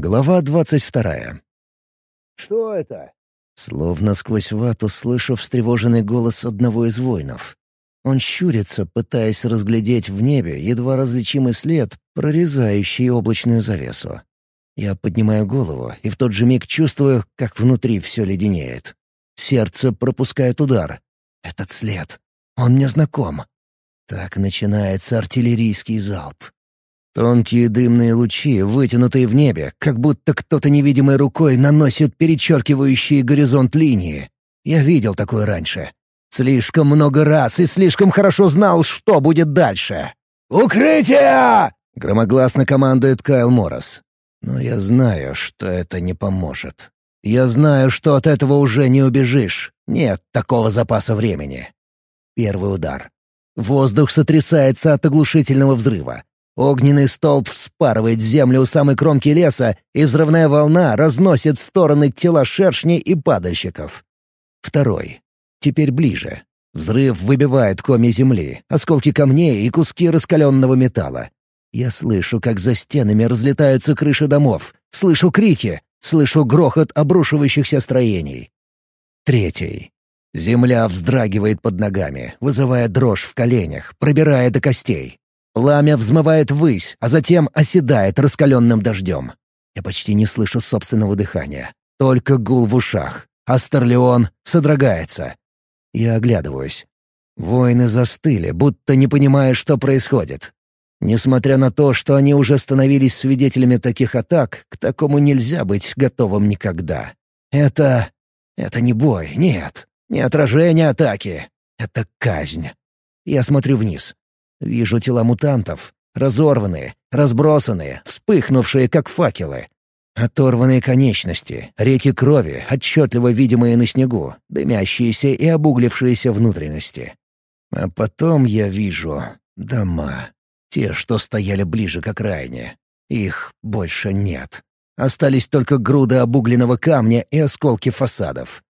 Глава двадцать вторая. «Что это?» Словно сквозь вату слышу встревоженный голос одного из воинов. Он щурится, пытаясь разглядеть в небе едва различимый след, прорезающий облачную завесу. Я поднимаю голову и в тот же миг чувствую, как внутри все леденеет. Сердце пропускает удар. Этот след. Он мне знаком. Так начинается артиллерийский залп. Тонкие дымные лучи, вытянутые в небе, как будто кто-то невидимой рукой наносит перечеркивающие горизонт линии. Я видел такое раньше. Слишком много раз и слишком хорошо знал, что будет дальше. «Укрытие!» — громогласно командует Кайл Моррис. Но я знаю, что это не поможет. Я знаю, что от этого уже не убежишь. Нет такого запаса времени. Первый удар. Воздух сотрясается от оглушительного взрыва. Огненный столб вспарывает землю у самой кромки леса, и взрывная волна разносит в стороны тела шершней и падальщиков. Второй. Теперь ближе. Взрыв выбивает коми земли, осколки камней и куски раскаленного металла. Я слышу, как за стенами разлетаются крыши домов, слышу крики, слышу грохот обрушивающихся строений. Третий. Земля вздрагивает под ногами, вызывая дрожь в коленях, пробирая до костей. Пламя взмывает ввысь, а затем оседает раскаленным дождем. Я почти не слышу собственного дыхания. Только гул в ушах. Астерлеон содрогается. Я оглядываюсь. Воины застыли, будто не понимая, что происходит. Несмотря на то, что они уже становились свидетелями таких атак, к такому нельзя быть готовым никогда. Это... это не бой, нет. Не отражение атаки. Это казнь. Я смотрю вниз. Вижу тела мутантов. Разорванные, разбросанные, вспыхнувшие, как факелы. Оторванные конечности, реки крови, отчетливо видимые на снегу, дымящиеся и обуглившиеся внутренности. А потом я вижу дома. Те, что стояли ближе к окраине. Их больше нет. Остались только груды обугленного камня и осколки фасадов.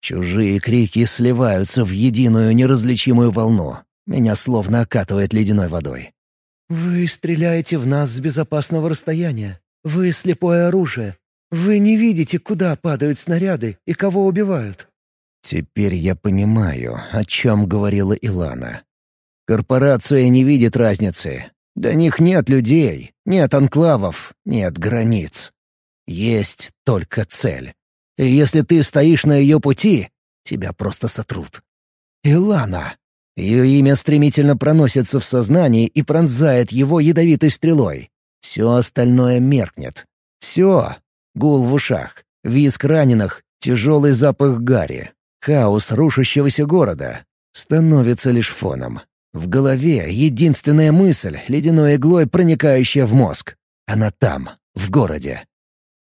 Чужие крики сливаются в единую неразличимую волну. Меня словно окатывает ледяной водой. «Вы стреляете в нас с безопасного расстояния. Вы слепое оружие. Вы не видите, куда падают снаряды и кого убивают». Теперь я понимаю, о чем говорила Илана. Корпорация не видит разницы. Для них нет людей, нет анклавов, нет границ. Есть только цель. И если ты стоишь на ее пути, тебя просто сотрут. Илана. Ее имя стремительно проносится в сознании и пронзает его ядовитой стрелой. Все остальное меркнет. Все. Гул в ушах, визг раненых, тяжелый запах гари, хаос рушащегося города становится лишь фоном. В голове единственная мысль, ледяной иглой проникающая в мозг. Она там, в городе.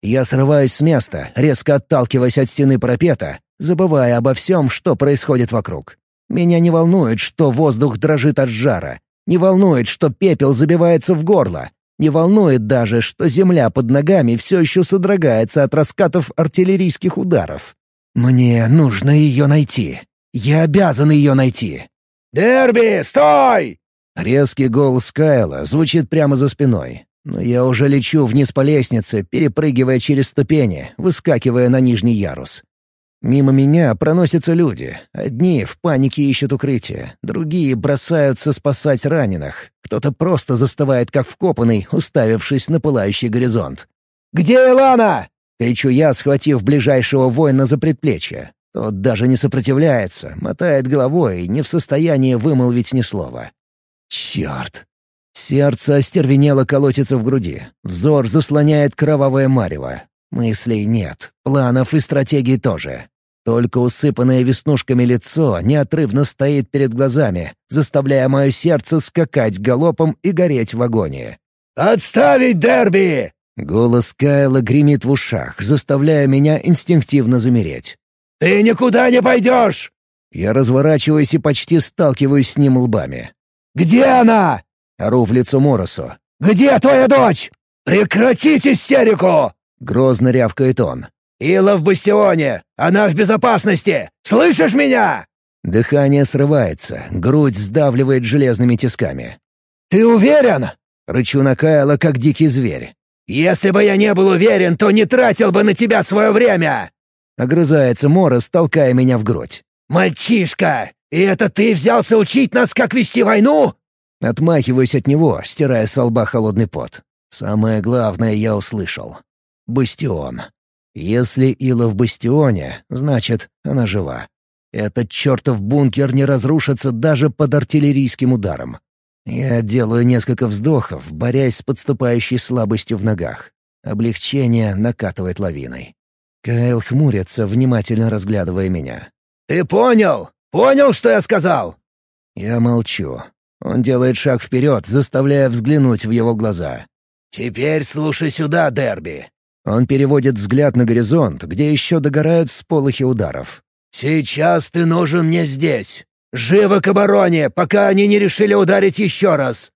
Я срываюсь с места, резко отталкиваясь от стены пропета, забывая обо всем, что происходит вокруг. Меня не волнует, что воздух дрожит от жара. Не волнует, что пепел забивается в горло. Не волнует даже, что земля под ногами все еще содрогается от раскатов артиллерийских ударов. Мне нужно ее найти. Я обязан ее найти. «Дерби, стой!» Резкий голос Кайла звучит прямо за спиной. Но я уже лечу вниз по лестнице, перепрыгивая через ступени, выскакивая на нижний ярус. Мимо меня проносятся люди. Одни в панике ищут укрытие, другие бросаются спасать раненых. Кто-то просто застывает как вкопанный, уставившись на пылающий горизонт. «Где Илана?» — кричу я, схватив ближайшего воина за предплечье. Тот даже не сопротивляется, мотает головой и не в состоянии вымолвить ни слова. Черт! Сердце остервенело колотится в груди. Взор заслоняет кровавое марево. Мыслей нет, планов и стратегий тоже. Только усыпанное веснушками лицо неотрывно стоит перед глазами, заставляя мое сердце скакать галопом и гореть в агонии. «Отставить дерби!» Голос Кайла гремит в ушах, заставляя меня инстинктивно замереть. «Ты никуда не пойдешь!» Я разворачиваюсь и почти сталкиваюсь с ним лбами. «Где она?» — ору в лицо Моросу. «Где твоя дочь? Прекратить истерику!» — грозно рявкает он. «Ила в бастионе! Она в безопасности! Слышишь меня?» Дыхание срывается, грудь сдавливает железными тисками. «Ты уверен?» — рычу на Кайла, как дикий зверь. Если бы я не был уверен, то не тратил бы на тебя свое время!» Огрызается Морос, толкая меня в грудь. «Мальчишка! И это ты взялся учить нас, как вести войну?» Отмахиваюсь от него, стирая с лба холодный пот. Самое главное я услышал. Бастион. Если Ила в бастионе, значит, она жива. Этот чертов бункер не разрушится даже под артиллерийским ударом. Я делаю несколько вздохов, борясь с подступающей слабостью в ногах. Облегчение накатывает лавиной. Кайл хмурится, внимательно разглядывая меня. «Ты понял? Понял, что я сказал?» Я молчу. Он делает шаг вперед, заставляя взглянуть в его глаза. «Теперь слушай сюда, Дерби». Он переводит взгляд на горизонт, где еще догорают сполохи ударов. «Сейчас ты нужен мне здесь. Живо к обороне, пока они не решили ударить еще раз!»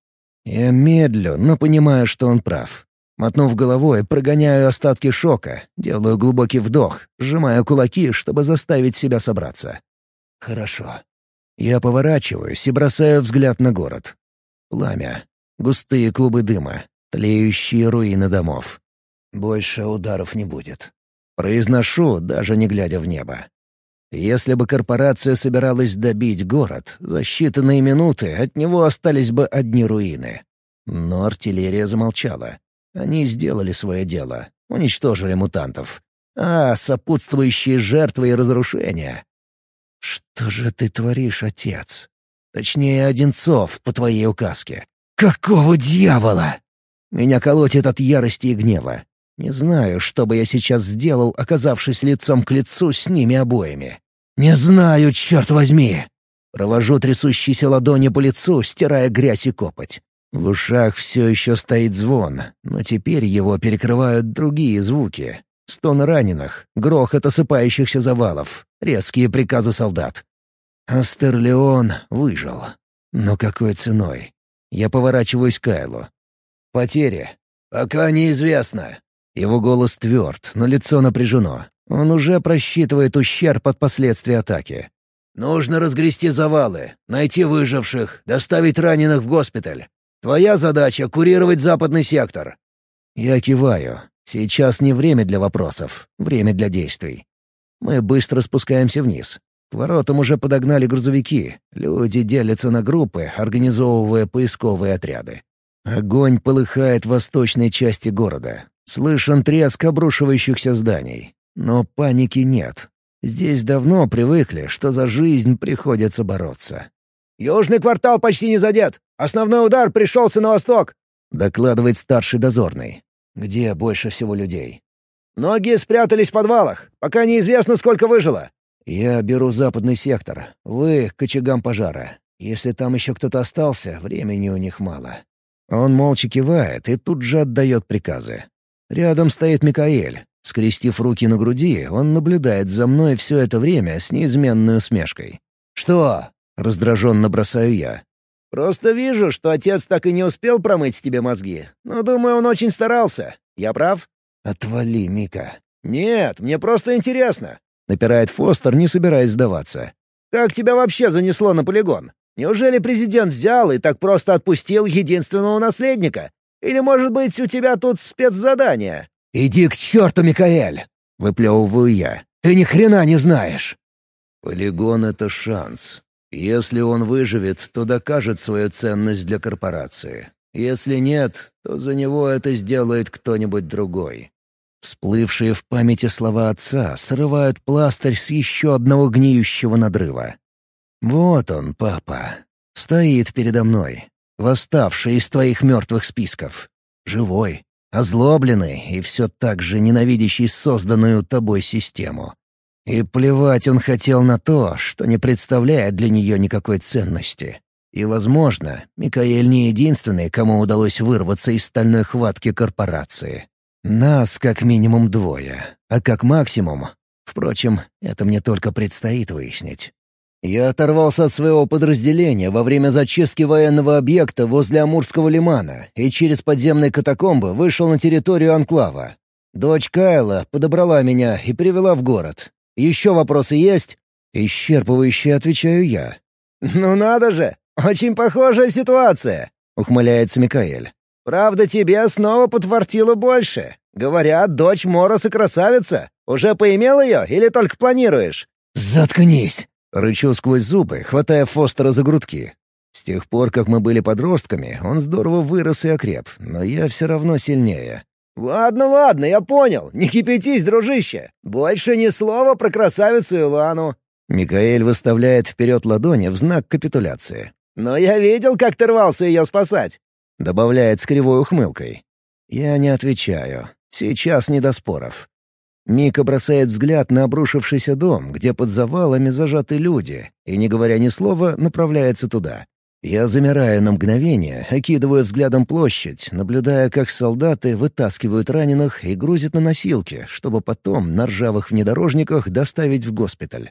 Я медлю, но понимаю, что он прав. Мотнув головой, прогоняю остатки шока, делаю глубокий вдох, сжимаю кулаки, чтобы заставить себя собраться. Хорошо. Я поворачиваюсь и бросаю взгляд на город. Пламя. Густые клубы дыма. Тлеющие руины домов. Больше ударов не будет. Произношу, даже не глядя в небо. Если бы корпорация собиралась добить город, за считанные минуты от него остались бы одни руины. Но артиллерия замолчала. Они сделали свое дело, уничтожили мутантов. А сопутствующие жертвы и разрушения... Что же ты творишь, отец? Точнее, Одинцов, по твоей указке. Какого дьявола? Меня колотит от ярости и гнева. Не знаю, что бы я сейчас сделал, оказавшись лицом к лицу с ними обоими. Не знаю, черт возьми! Провожу трясущиеся ладони по лицу, стирая грязь и копоть. В ушах все еще стоит звон, но теперь его перекрывают другие звуки. Стон раненых, грохот осыпающихся завалов, резкие приказы солдат. Астерлеон выжил. Но какой ценой? Я поворачиваюсь к Кайлу. Потери. Пока неизвестно. Его голос тверд, но лицо напряжено. Он уже просчитывает ущерб от последствий атаки. «Нужно разгрести завалы, найти выживших, доставить раненых в госпиталь. Твоя задача — курировать западный сектор». Я киваю. Сейчас не время для вопросов, время для действий. Мы быстро спускаемся вниз. К воротам уже подогнали грузовики. Люди делятся на группы, организовывая поисковые отряды. Огонь полыхает в восточной части города. Слышен треск обрушивающихся зданий. Но паники нет. Здесь давно привыкли, что за жизнь приходится бороться. «Южный квартал почти не задет. Основной удар пришелся на восток», — докладывает старший дозорный. «Где больше всего людей?» «Многие спрятались в подвалах. Пока неизвестно, сколько выжило». «Я беру западный сектор. Вы — к очагам пожара. Если там еще кто-то остался, времени у них мало». Он молча кивает и тут же отдает приказы. Рядом стоит Микаэль. Скрестив руки на груди, он наблюдает за мной все это время с неизменной усмешкой. «Что?» — раздраженно бросаю я. «Просто вижу, что отец так и не успел промыть тебе мозги. Но, думаю, он очень старался. Я прав?» «Отвали, Мика». «Нет, мне просто интересно», — напирает Фостер, не собираясь сдаваться. «Как тебя вообще занесло на полигон? Неужели президент взял и так просто отпустил единственного наследника? Или, может быть, у тебя тут спецзадание?» «Иди к черту, Микаэль!» — выплевываю я. «Ты ни хрена не знаешь!» «Полигон — это шанс. Если он выживет, то докажет свою ценность для корпорации. Если нет, то за него это сделает кто-нибудь другой». Всплывшие в памяти слова отца срывают пластырь с еще одного гниющего надрыва. «Вот он, папа. Стоит передо мной восставший из твоих мертвых списков. Живой, озлобленный и все так же ненавидящий созданную тобой систему. И плевать он хотел на то, что не представляет для нее никакой ценности. И, возможно, Микаэль не единственный, кому удалось вырваться из стальной хватки корпорации. Нас как минимум двое, а как максимум... Впрочем, это мне только предстоит выяснить. Я оторвался от своего подразделения во время зачистки военного объекта возле Амурского лимана и через подземные катакомбы вышел на территорию Анклава. Дочь Кайла подобрала меня и привела в город. Еще вопросы есть?» Исчерпывающе отвечаю я. «Ну надо же! Очень похожая ситуация!» — ухмыляется Микаэль. Правда, тебе снова подфартило больше. Говорят, дочь Мороса красавица. Уже поимел ее или только планируешь?» «Заткнись!» — рычу сквозь зубы, хватая Фостера за грудки. С тех пор, как мы были подростками, он здорово вырос и окреп, но я все равно сильнее. «Ладно, ладно, я понял. Не кипятись, дружище. Больше ни слова про красавицу Илану». Микаэль выставляет вперед ладони в знак капитуляции. «Но я видел, как ты рвался ее спасать», — добавляет с кривой ухмылкой. Я не отвечаю. Сейчас не до споров. Мика бросает взгляд на обрушившийся дом, где под завалами зажаты люди, и, не говоря ни слова, направляется туда. Я замираю на мгновение, окидываю взглядом площадь, наблюдая, как солдаты вытаскивают раненых и грузят на носилки, чтобы потом на ржавых внедорожниках доставить в госпиталь.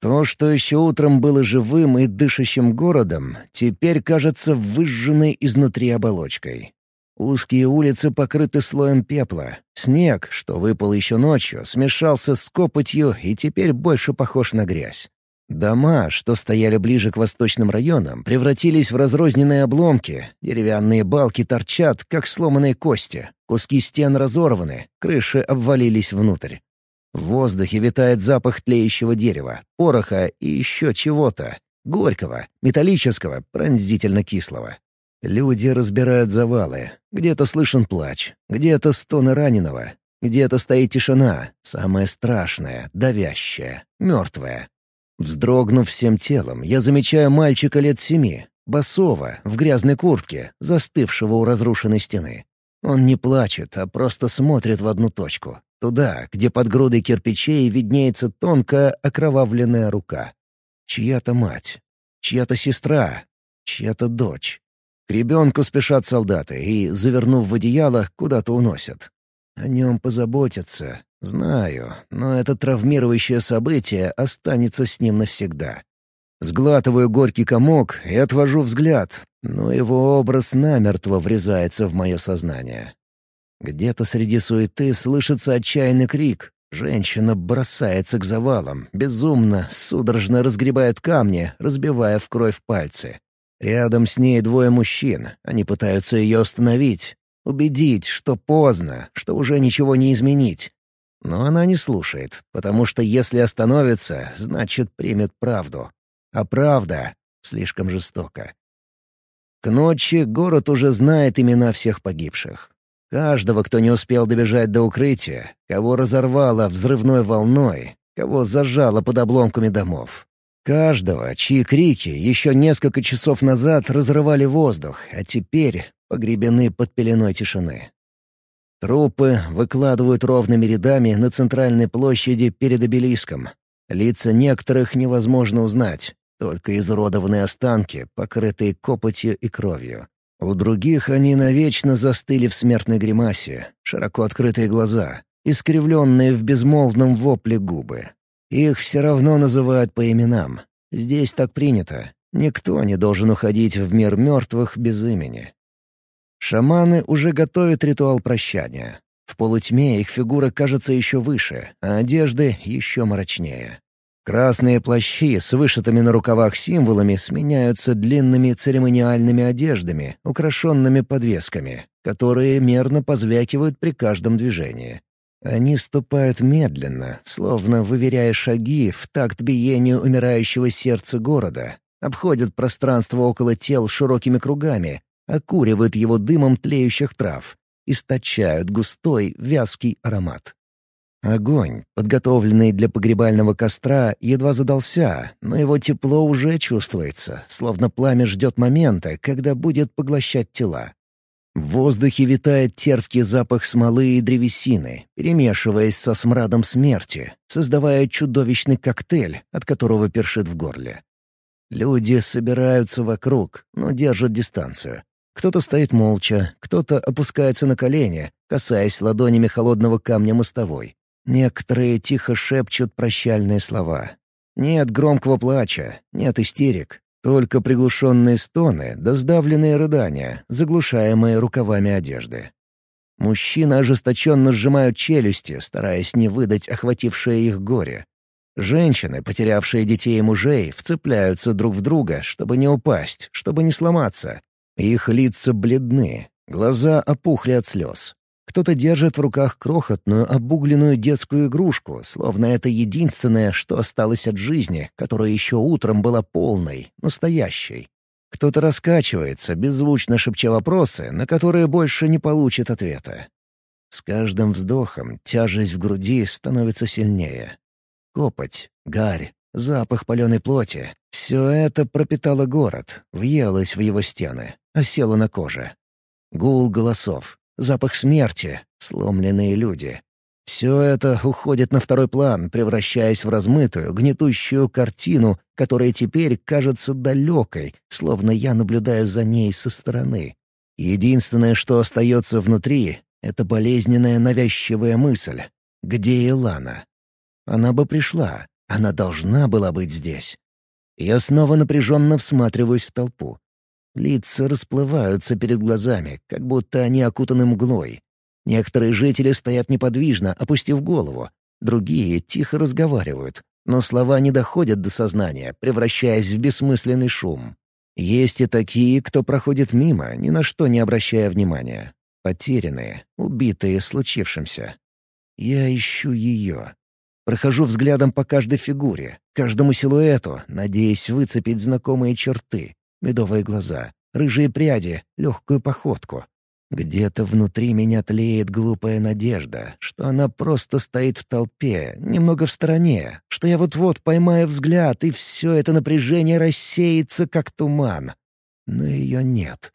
То, что еще утром было живым и дышащим городом, теперь кажется выжженной изнутри оболочкой. Узкие улицы покрыты слоем пепла. Снег, что выпал еще ночью, смешался с копотью и теперь больше похож на грязь. Дома, что стояли ближе к восточным районам, превратились в разрозненные обломки, деревянные балки торчат, как сломанные кости, куски стен разорваны, крыши обвалились внутрь. В воздухе витает запах тлеющего дерева, пороха и еще чего-то, горького, металлического, пронзительно кислого. Люди разбирают завалы, где-то слышен плач, где-то стоны раненого, где-то стоит тишина, самая страшная, давящая, мертвая. Вздрогнув всем телом, я замечаю мальчика лет семи, босого, в грязной куртке, застывшего у разрушенной стены. Он не плачет, а просто смотрит в одну точку. Туда, где под грудой кирпичей виднеется тонкая окровавленная рука. Чья-то мать, чья-то сестра, чья-то дочь. Ребенку спешат солдаты и, завернув в одеяло, куда-то уносят. О нем позаботятся, Знаю, но это травмирующее событие останется с ним навсегда. Сглатываю горький комок и отвожу взгляд, но его образ намертво врезается в мое сознание. Где-то среди суеты слышится отчаянный крик. Женщина бросается к завалам, безумно, судорожно разгребает камни, разбивая в кровь пальцы. Рядом с ней двое мужчин. Они пытаются ее остановить, убедить, что поздно, что уже ничего не изменить. Но она не слушает, потому что если остановится, значит примет правду. А правда слишком жестока. К ночи город уже знает имена всех погибших. Каждого, кто не успел добежать до укрытия, кого разорвало взрывной волной, кого зажало под обломками домов. Каждого, чьи крики еще несколько часов назад разрывали воздух, а теперь погребены под пеленой тишины. Трупы выкладывают ровными рядами на центральной площади перед обелиском. Лица некоторых невозможно узнать, только изуродованные останки, покрытые копотью и кровью. У других они навечно застыли в смертной гримасе, широко открытые глаза, искривленные в безмолвном вопле губы. Их все равно называют по именам. Здесь так принято. Никто не должен уходить в мир мертвых без имени. Шаманы уже готовят ритуал прощания. В полутьме их фигура кажется еще выше, а одежды еще мрачнее. Красные плащи с вышитыми на рукавах символами сменяются длинными церемониальными одеждами, украшенными подвесками, которые мерно позвякивают при каждом движении. Они ступают медленно, словно выверяя шаги в такт биению умирающего сердца города, обходят пространство около тел широкими кругами, окуривают его дымом тлеющих трав, источают густой, вязкий аромат. Огонь, подготовленный для погребального костра, едва задался, но его тепло уже чувствуется, словно пламя ждет момента, когда будет поглощать тела. В воздухе витает терпкий запах смолы и древесины, перемешиваясь со смрадом смерти, создавая чудовищный коктейль, от которого першит в горле. Люди собираются вокруг, но держат дистанцию. Кто-то стоит молча, кто-то опускается на колени, касаясь ладонями холодного камня мостовой. Некоторые тихо шепчут прощальные слова. Нет громкого плача, нет истерик, только приглушенные стоны да сдавленные рыдания, заглушаемые рукавами одежды. Мужчины ожесточенно сжимают челюсти, стараясь не выдать охватившее их горе. Женщины, потерявшие детей и мужей, вцепляются друг в друга, чтобы не упасть, чтобы не сломаться, их лица бледны, Глаза опухли от слез. Кто-то держит в руках крохотную обугленную детскую игрушку, словно это единственное, что осталось от жизни, которая еще утром была полной, настоящей. Кто-то раскачивается, беззвучно шепча вопросы, на которые больше не получит ответа. С каждым вздохом тяжесть в груди становится сильнее. Копоть, гарь, запах паленой плоти — все это пропитало город, въелось в его стены, осело на коже. Гул голосов, запах смерти, сломленные люди. Все это уходит на второй план, превращаясь в размытую, гнетущую картину, которая теперь кажется далекой, словно я наблюдаю за ней со стороны. Единственное, что остается внутри, — это болезненная навязчивая мысль. Где Илана? Она бы пришла, она должна была быть здесь. Я снова напряженно всматриваюсь в толпу. Лица расплываются перед глазами, как будто они окутаны мглой. Некоторые жители стоят неподвижно, опустив голову. Другие тихо разговаривают, но слова не доходят до сознания, превращаясь в бессмысленный шум. Есть и такие, кто проходит мимо, ни на что не обращая внимания. Потерянные, убитые случившимся. Я ищу ее. Прохожу взглядом по каждой фигуре, каждому силуэту, надеясь выцепить знакомые черты. Медовые глаза, рыжие пряди, легкую походку. Где-то внутри меня тлеет глупая надежда, что она просто стоит в толпе, немного в стороне, что я вот-вот поймаю взгляд, и все это напряжение рассеется, как туман. Но ее нет.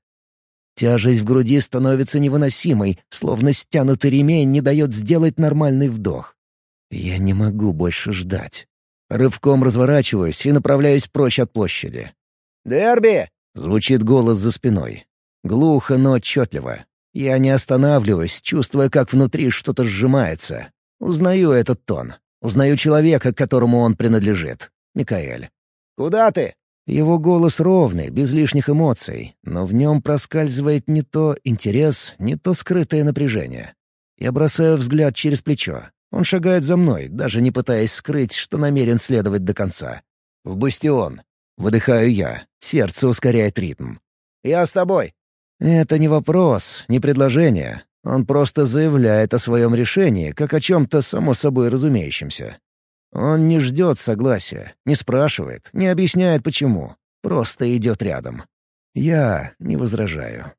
Тяжесть в груди становится невыносимой, словно стянутый ремень не дает сделать нормальный вдох. Я не могу больше ждать. Рывком разворачиваюсь и направляюсь прочь от площади. «Дерби!» — звучит голос за спиной. Глухо, но отчетливо. Я не останавливаюсь, чувствуя, как внутри что-то сжимается. Узнаю этот тон. Узнаю человека, которому он принадлежит. Микаэль. «Куда ты?» Его голос ровный, без лишних эмоций, но в нем проскальзывает не то интерес, не то скрытое напряжение. Я бросаю взгляд через плечо. Он шагает за мной, даже не пытаясь скрыть, что намерен следовать до конца. «В бастион!» Выдыхаю я. Сердце ускоряет ритм. «Я с тобой». Это не вопрос, не предложение. Он просто заявляет о своем решении, как о чем-то само собой разумеющемся. Он не ждет согласия, не спрашивает, не объясняет почему. Просто идет рядом. Я не возражаю.